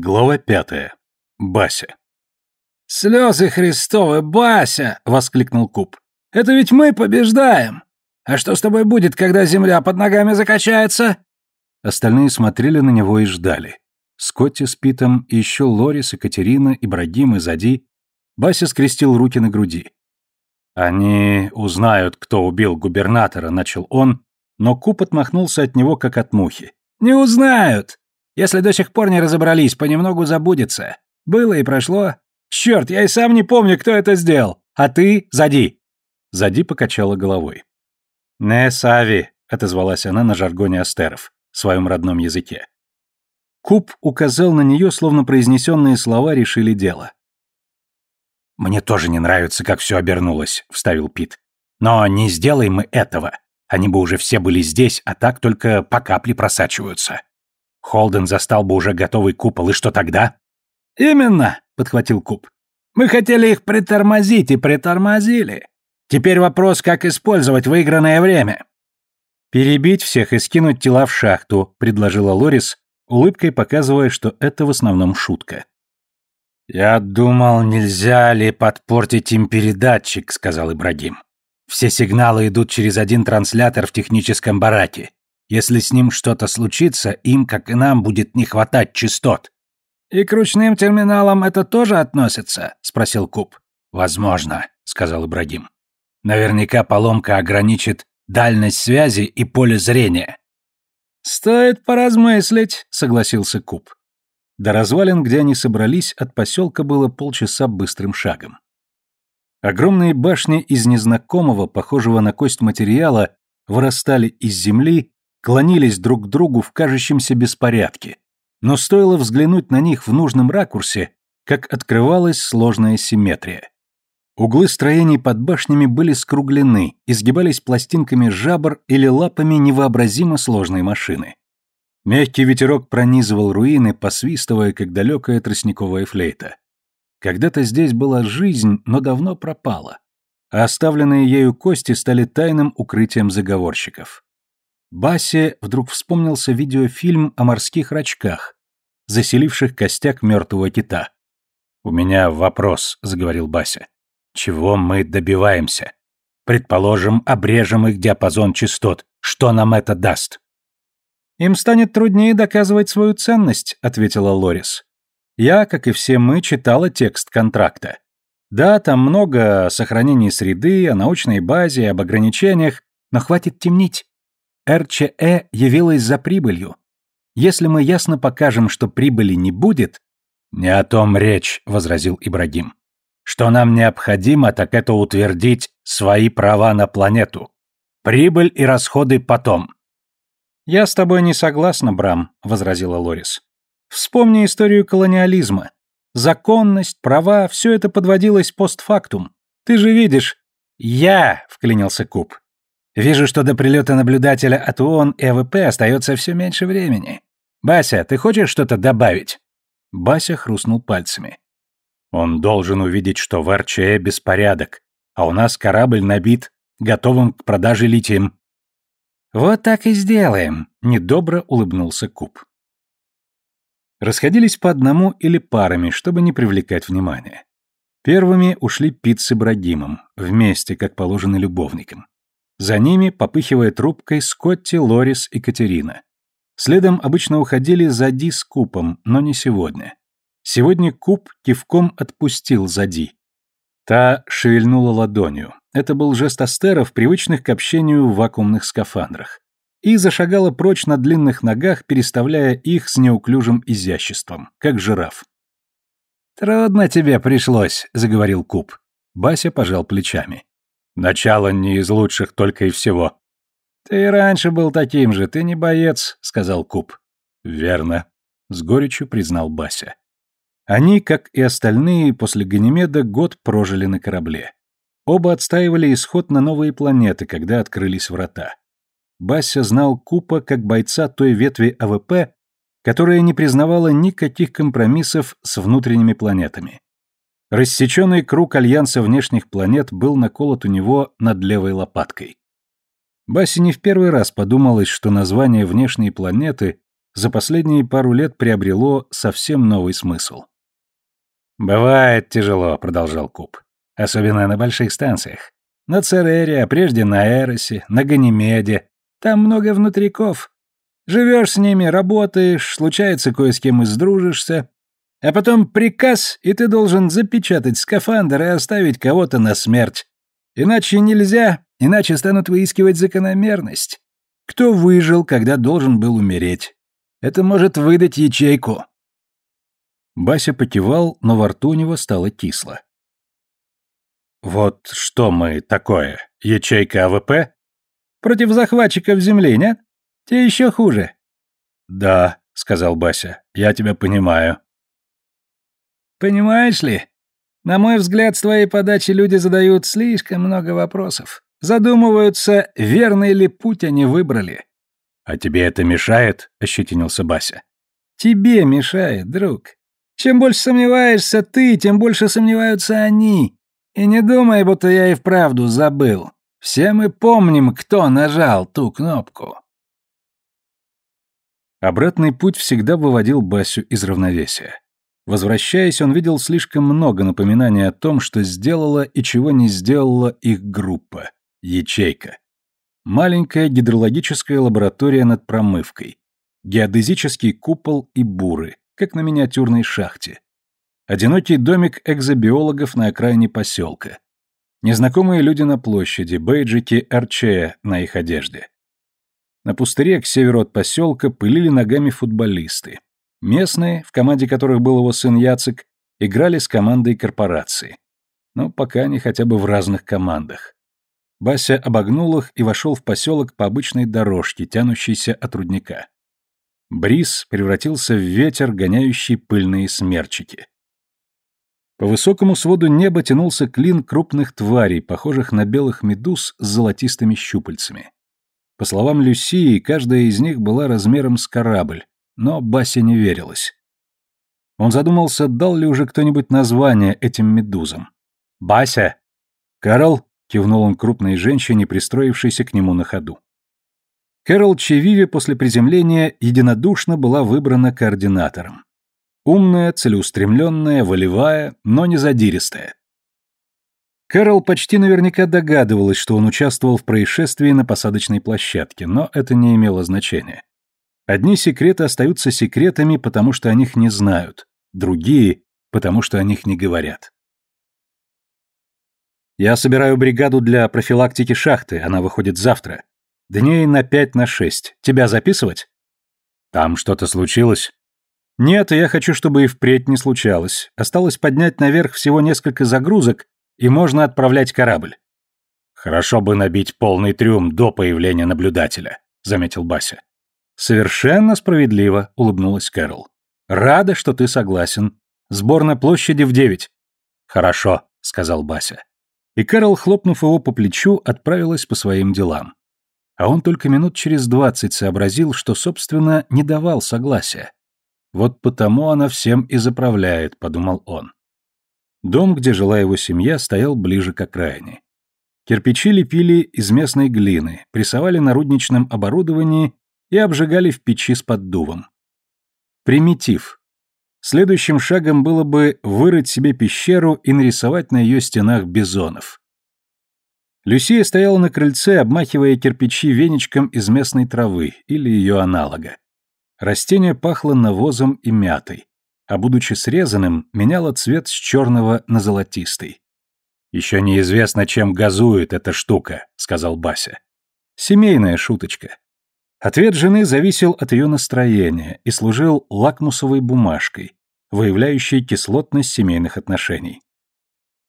Глава пятая. Бася. «Слезы Христовы, Бася!» — воскликнул Куб. «Это ведь мы побеждаем! А что с тобой будет, когда земля под ногами закачается?» Остальные смотрели на него и ждали. Скотти с Питом, и еще Лорис, Екатерина, Ибрагим и Зади. Бася скрестил руки на груди. «Они узнают, кто убил губернатора», — начал он, но Куб отмахнулся от него, как от мухи. «Не узнают! Если до сих пор не разобрались, понемногу забудется. Было и прошло. Черт, я и сам не помню, кто это сделал. А ты, Зади!» Зади покачала головой. «Не сави», — отозвалась она на жаргоне астеров, своем родном языке. Куб указал на нее, словно произнесенные слова решили дело. «Мне тоже не нравится, как все обернулось», — вставил Пит. «Но не сделаем мы этого. Они бы уже все были здесь, а так только по капле просачиваются». Холден застал бы уже готовый купол, и что тогда? Именно, подхватил Куб. Мы хотели их притормозить и притормозили. Теперь вопрос, как использовать выигранное время. Перебить всех и скинуть тела в шахту, предложила Лорис, улыбкой показывая, что это в основном шутка. «Я думал, нельзя ли подпортить им передатчик», — сказал Ибрагим. «Все сигналы идут через один транслятор в техническом бараке. Если с ним что-то случится, им, как и нам, будет не хватать частот. И к ручным терминалам это тоже относится? спросил Куб. Возможно, сказал Ибрагим. Наверняка поломка ограничит дальность связи и поле зрения. Стоит поразмыслить, согласился Куб. До развалин, где они собрались, от поселка было полчаса быстрым шагом. Огромные башни из незнакомого, похожего на кость материала, вырастали из земли клонились друг к другу в кажущемся беспорядке, но стоило взглянуть на них в нужном ракурсе, как открывалась сложная симметрия. Углы строений под башнями были скруглены, изгибались пластинками жабр или лапами невообразимо сложной машины. Мягкий ветерок пронизывал руины, посвистывая, как далекая тростниковая флейта. Когда-то здесь была жизнь, но давно пропала, а оставленные ею кости стали тайным укрытием заговорщиков. Басе вдруг вспомнился видеофильм о морских рачках, заселивших костяк мертвого кита. «У меня вопрос», — заговорил Бася. «Чего мы добиваемся? Предположим, обрежем их диапазон частот. Что нам это даст?» «Им станет труднее доказывать свою ценность», — ответила Лорис. «Я, как и все мы, читала текст контракта. Да, там много о сохранении среды, о научной базе, об ограничениях, но хватит темнить. РЧЭ явилась за прибылью. Если мы ясно покажем, что прибыли не будет... Не о том речь, возразил Ибрагим. Что нам необходимо, так это утвердить свои права на планету. Прибыль и расходы потом. Я с тобой не согласна, Брам, возразила Лорис. Вспомни историю колониализма. Законность, права, все это подводилось постфактум. Ты же видишь... Я, вклинился Куп, Вижу, что до прилета наблюдателя от ООН и АВП остается все меньше времени. Бася, ты хочешь что-то добавить?» Бася хрустнул пальцами. «Он должен увидеть, что в РЧЭ беспорядок, а у нас корабль набит, готовым к продаже литием». «Вот так и сделаем», — недобро улыбнулся Куб. Расходились по одному или парами, чтобы не привлекать внимания. Первыми ушли Пит с Ибрагимом, вместе, как положено любовникам. За ними, попыхивая трубкой, Скотти, Лорис и Катерина. Следом обычно уходили Зади с Купом, но не сегодня. Сегодня Куп кивком отпустил Зади. Та шевельнула ладонью. Это был жест астеров, привычных к общению в вакуумных скафандрах. И зашагала прочь на длинных ногах, переставляя их с неуклюжим изяществом, как жираф. «Трудно тебе пришлось», — заговорил Куб. Бася пожал плечами. Начало не из лучших только и всего. Ты раньше был таким же, ты не боец, сказал Куб. Верно, с горечью признал Бася. Они, как и остальные, после Ганимеда год прожили на корабле. Оба отстаивали исход на новые планеты, когда открылись врата. Бася знал Купа как бойца той ветви АВП, которая не признавала никаких компромиссов с внутренними планетами. Рассеченный круг альянса внешних планет был наколот у него над левой лопаткой. Баси не в первый раз подумалось, что название внешней планеты за последние пару лет приобрело совсем новый смысл. «Бывает тяжело», — продолжал Куб. «Особенно на больших станциях. На Церере, а прежде на Эросе, на Ганимеде. Там много внутриков. Живешь с ними, работаешь, случается кое с кем и сдружишься. А потом приказ, и ты должен запечатать скафандр и оставить кого-то на смерть. Иначе нельзя, иначе станут выискивать закономерность. Кто выжил, когда должен был умереть? Это может выдать ячейку. Бася покивал, но во рту у него стало кисло. Вот что мы такое? Ячейка АВП? Против захватчиков земли, нет? Те еще хуже. Да, сказал Бася. Я тебя понимаю. Понимаешь ли? На мой взгляд, с твоей подачи люди задают слишком много вопросов. Задумываются, верный ли путь они выбрали. «А тебе это мешает?» — ощетинился Бася. «Тебе мешает, друг. Чем больше сомневаешься ты, тем больше сомневаются они. И не думай, будто я и вправду забыл. Все мы помним, кто нажал ту кнопку». Обратный путь всегда выводил Басю из равновесия. Возвращаясь, он видел слишком много напоминаний о том, что сделала и чего не сделала их группа, ячейка. Маленькая гидрологическая лаборатория над промывкой. Геодезический купол и буры, как на миниатюрной шахте. Одинокий домик экзобиологов на окраине поселка. Незнакомые люди на площади, бейджики Арчея на их одежде. На пустыре к северу от поселка пылили ногами футболисты. Местные, в команде которых был его сын Яцек, играли с командой корпорации. Но пока они хотя бы в разных командах. Бася обогнул их и вошел в поселок по обычной дорожке, тянущейся от рудника. Бриз превратился в ветер, гоняющий пыльные смерчики. По высокому своду неба тянулся клин крупных тварей, похожих на белых медуз с золотистыми щупальцами. По словам Люсии, каждая из них была размером с корабль, но Басе не верилось. Он задумался, дал ли уже кто-нибудь название этим медузам. «Бася!» «Карл?» кивнул он крупной женщине, пристроившейся к нему на ходу. Кэрол Чевиви после приземления единодушно была выбрана координатором. Умная, целеустремленная, волевая, но не задиристая. Кэрол почти наверняка догадывалась, что он участвовал в происшествии на посадочной площадке, но это не имело значения. Одни секреты остаются секретами, потому что о них не знают, другие — потому что о них не говорят. Я собираю бригаду для профилактики шахты, она выходит завтра. Дней на пять на шесть. Тебя записывать? Там что-то случилось? Нет, я хочу, чтобы и впредь не случалось. Осталось поднять наверх всего несколько загрузок, и можно отправлять корабль. Хорошо бы набить полный трюм до появления наблюдателя, заметил Бася. Совершенно справедливо, улыбнулась Кэрол. Рада, что ты согласен. Сбор на площади в девять. Хорошо, сказал Бася и Кэрол, хлопнув его по плечу, отправилась по своим делам. А он только минут через двадцать сообразил, что, собственно, не давал согласия. «Вот потому она всем и заправляет», — подумал он. Дом, где жила его семья, стоял ближе к окраине. Кирпичи лепили из местной глины, прессовали на рудничном оборудовании и обжигали в печи с поддувом. Примитив, Следующим шагом было бы вырыть себе пещеру и нарисовать на ее стенах бизонов. Люсия стояла на крыльце, обмахивая кирпичи веничком из местной травы или ее аналога. Растение пахло навозом и мятой, а будучи срезанным, меняло цвет с черного на золотистый. «Еще неизвестно, чем газует эта штука», — сказал Бася. Семейная шуточка. Ответ жены зависел от ее настроения и служил лакмусовой бумажкой, выявляющей кислотность семейных отношений.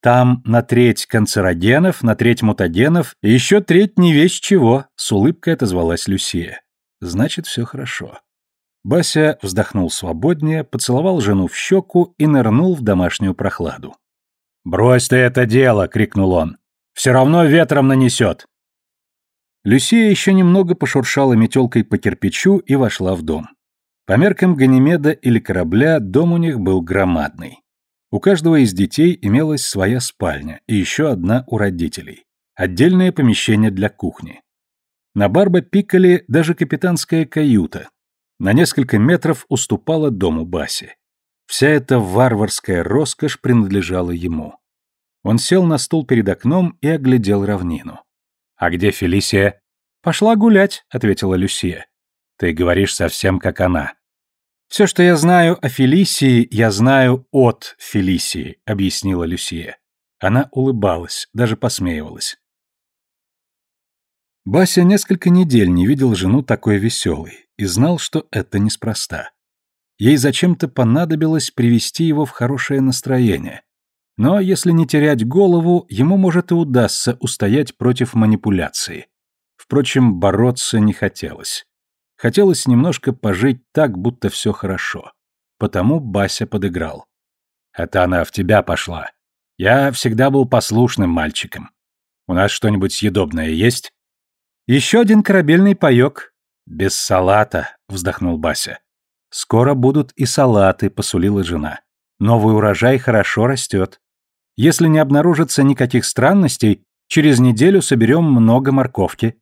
Там на треть канцерогенов, на треть мутагенов и еще треть не весь чего, с улыбкой отозвалась Люсия. Значит, все хорошо. Бася вздохнул свободнее, поцеловал жену в щеку и нырнул в домашнюю прохладу. «Брось ты это дело!» — крикнул он. «Все равно ветром нанесет!» Люсия еще немного пошуршала метелкой по кирпичу и вошла в дом. По меркам Ганимеда или корабля дом у них был громадный. У каждого из детей имелась своя спальня и еще одна у родителей. Отдельное помещение для кухни. На Барба Пикколе даже капитанская каюта. на несколько метров уступала дому Баси. Вся эта варварская роскошь принадлежала ему. Он сел на стул перед окном и оглядел равнину. «А где Фелисия?» «Пошла гулять», — ответила Люсия. «Ты говоришь совсем как она». «Все, что я знаю о Фелисии, я знаю от Фелисии», — объяснила Люсия. Она улыбалась, даже посмеивалась. Бася несколько недель не видел жену такой веселой и знал, что это неспроста. Ей зачем-то понадобилось привести его в хорошее настроение. Но если не терять голову, ему, может, и удастся устоять против манипуляции. Впрочем, бороться не хотелось. Хотелось немножко пожить так, будто все хорошо. Потому Бася подыграл. «Это она в тебя пошла. Я всегда был послушным мальчиком. У нас что-нибудь съедобное есть?» «Еще один корабельный паек». «Без салата», — вздохнул Бася. «Скоро будут и салаты», — посулила жена. «Новый урожай хорошо растет. Если не обнаружится никаких странностей, через неделю соберем много морковки.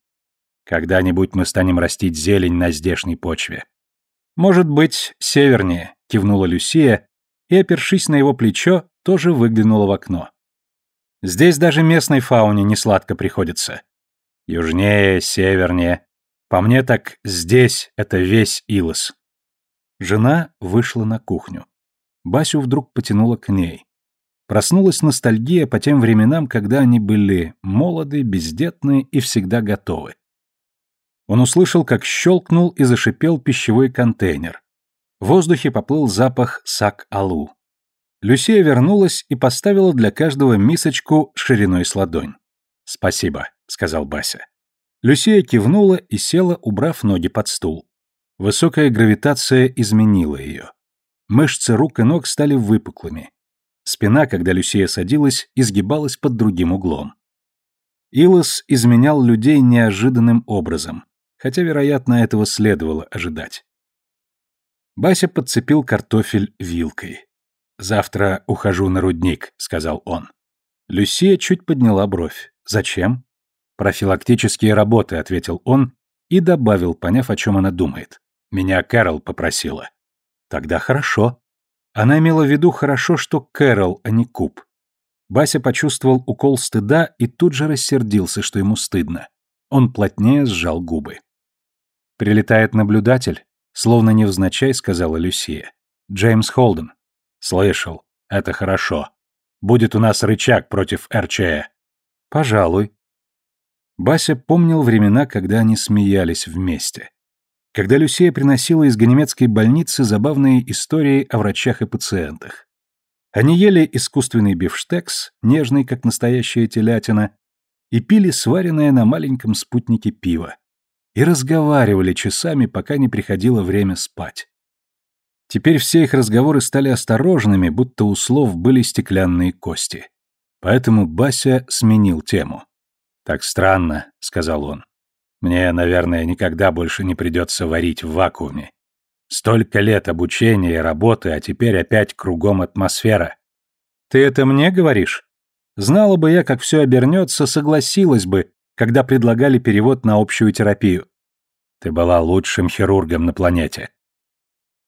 Когда-нибудь мы станем растить зелень на здешней почве». «Может быть, севернее», — кивнула Люсия, и, опершись на его плечо, тоже выглянула в окно. «Здесь даже местной фауне не сладко приходится. Южнее, севернее. По мне так здесь это весь Илос. Жена вышла на кухню. Басю вдруг потянула к ней. Проснулась ностальгия по тем временам, когда они были молоды, бездетны и всегда готовы. Он услышал, как щелкнул и зашипел пищевой контейнер. В воздухе поплыл запах сак-алу. Люсия вернулась и поставила для каждого мисочку шириной с ладонь. «Спасибо», — сказал Бася. Люсия кивнула и села, убрав ноги под стул. Высокая гравитация изменила ее. Мышцы рук и ног стали выпуклыми. Спина, когда Люсия садилась, изгибалась под другим углом. Илос изменял людей неожиданным образом, хотя, вероятно, этого следовало ожидать. Бася подцепил картофель вилкой. «Завтра ухожу на рудник», — сказал он. Люсия чуть подняла бровь. «Зачем?» «Профилактические работы», — ответил он и добавил, поняв, о чем она думает. «Меня Кэрол попросила». «Тогда хорошо». Она имела в виду хорошо, что Кэрол, а не Куб. Бася почувствовал укол стыда и тут же рассердился, что ему стыдно. Он плотнее сжал губы. «Прилетает наблюдатель», — словно невзначай сказала Люсия. «Джеймс Холден». «Слышал. Это хорошо. Будет у нас рычаг против РЧЭ». «Пожалуй». Бася помнил времена, когда они смеялись вместе. Когда Люсия приносила из ганемецкой больницы забавные истории о врачах и пациентах. Они ели искусственный бифштекс, нежный, как настоящая телятина, и пили сваренное на маленьком спутнике пиво. И разговаривали часами, пока не приходило время спать. Теперь все их разговоры стали осторожными, будто у слов были стеклянные кости. Поэтому Бася сменил тему. «Так странно», — сказал он. «Мне, наверное, никогда больше не придется варить в вакууме. Столько лет обучения и работы, а теперь опять кругом атмосфера». «Ты это мне говоришь? Знала бы я, как все обернется, согласилась бы, когда предлагали перевод на общую терапию». «Ты была лучшим хирургом на планете».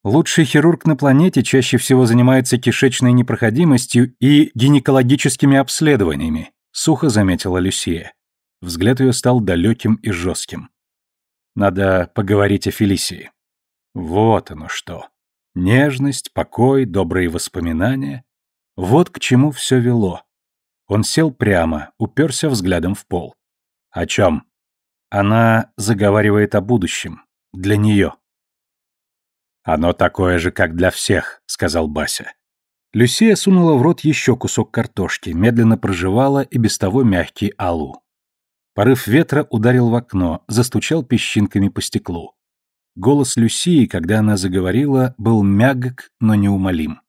Лучший хирург на планете чаще всего занимается кишечной непроходимостью и гинекологическими обследованиями, сухо заметила Люсия. Взгляд ее стал далеким и жестким. Надо поговорить о Фелисии. Вот оно что. Нежность, покой, добрые воспоминания. Вот к чему все вело. Он сел прямо, уперся взглядом в пол. О чем? Она заговаривает о будущем. Для нее. Оно такое же, как для всех, сказал Бася. Люсия сунула в рот еще кусок картошки, медленно прожевала и без того мягкий алу. Порыв ветра ударил в окно, застучал песчинками по стеклу. Голос Люсии, когда она заговорила, был мягок, но неумолим.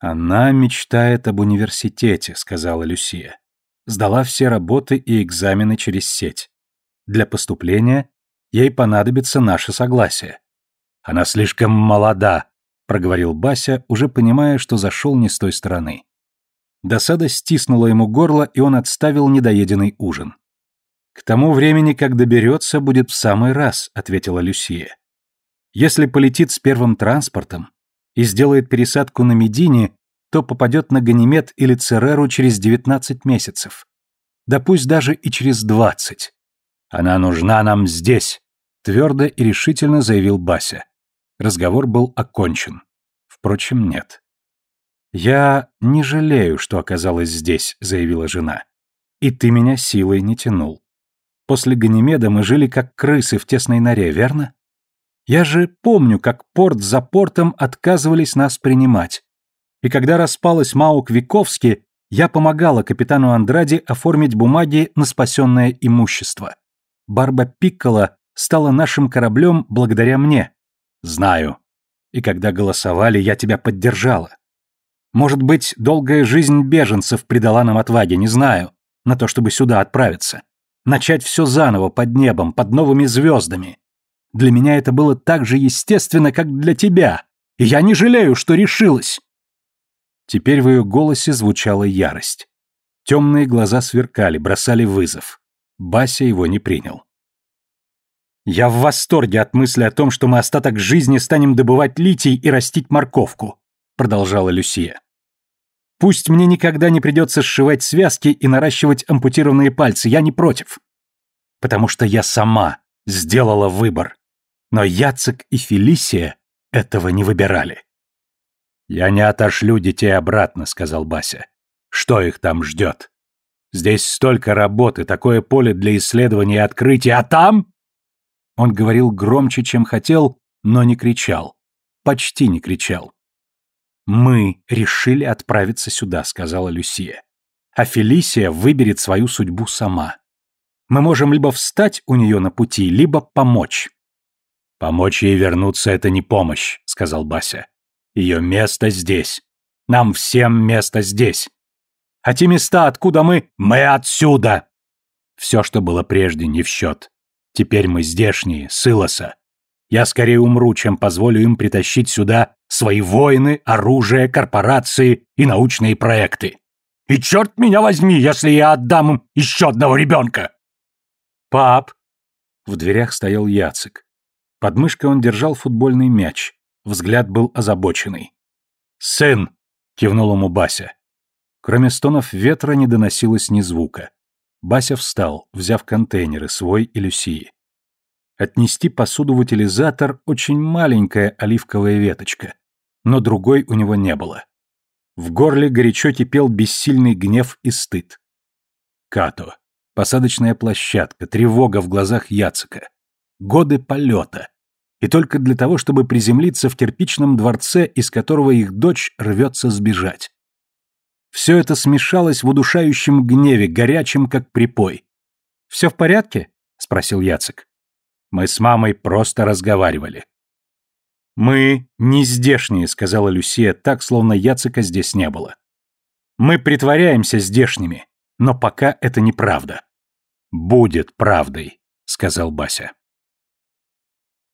«Она мечтает об университете», — сказала Люсия. Сдала все работы и экзамены через сеть. Для поступления ей понадобится наше согласие. Она слишком молода, проговорил Бася, уже понимая, что зашел не с той стороны. Досада стиснула ему горло, и он отставил недоеденный ужин. «К тому времени, как доберется, будет в самый раз», — ответила Люсия. Если полетит с первым транспортом и сделает пересадку на Медине, то попадет на Ганимед или Цереру через 19 месяцев. Да пусть даже и через 20. Она нужна нам здесь, твердо и решительно заявил Бася. Разговор был окончен. Впрочем, нет. «Я не жалею, что оказалась здесь», — заявила жена. «И ты меня силой не тянул. После Ганимеда мы жили как крысы в тесной норе, верно? Я же помню, как порт за портом отказывались нас принимать. И когда распалась Маук Виковски, я помогала капитану Андраде оформить бумаги на спасенное имущество. Барба Пиккола стала нашим кораблем благодаря мне. Знаю. И когда голосовали, я тебя поддержала. Может быть, долгая жизнь беженцев придала нам отваги, не знаю, на то, чтобы сюда отправиться. Начать все заново, под небом, под новыми звездами. Для меня это было так же естественно, как для тебя, и я не жалею, что решилась. Теперь в ее голосе звучала ярость. Темные глаза сверкали, бросали вызов. Бася его не принял. «Я в восторге от мысли о том, что мы остаток жизни станем добывать литий и растить морковку», продолжала Люсия. «Пусть мне никогда не придется сшивать связки и наращивать ампутированные пальцы, я не против. Потому что я сама сделала выбор. Но Яцек и Фелисия этого не выбирали». «Я не отошлю детей обратно», — сказал Бася. «Что их там ждет? Здесь столько работы, такое поле для исследования и открытия, а там...» Он говорил громче, чем хотел, но не кричал. Почти не кричал. «Мы решили отправиться сюда», — сказала Люсия. «А Фелисия выберет свою судьбу сама. Мы можем либо встать у нее на пути, либо помочь». «Помочь ей вернуться — это не помощь», — сказал Бася. Ее место здесь. Нам всем место здесь. А те места, откуда мы, мы отсюда. Все, что было прежде, не в счет. Теперь мы здешние, с Илоса. Я скорее умру, чем позволю им притащить сюда свои воины, оружие, корпорации и научные проекты. И черт меня возьми, если я отдам им еще одного ребенка!» «Пап!» В дверях стоял Яцек. Под мышкой он держал футбольный мяч. Взгляд был озабоченный. «Сын!» — кивнул ему Бася. Кроме стонов ветра не доносилось ни звука. Бася встал, взяв контейнеры, свой и Люсии. Отнести посуду в утилизатор — очень маленькая оливковая веточка, но другой у него не было. В горле горячо кипел бессильный гнев и стыд. Като. Посадочная площадка, тревога в глазах Яцека. Годы полета и только для того, чтобы приземлиться в кирпичном дворце, из которого их дочь рвется сбежать. Все это смешалось в удушающем гневе, горячем, как припой. «Все в порядке?» — спросил Яцек. Мы с мамой просто разговаривали. «Мы не здешние», — сказала Люсия так, словно Яцека здесь не было. «Мы притворяемся здешними, но пока это неправда». «Будет правдой», — сказал Бася.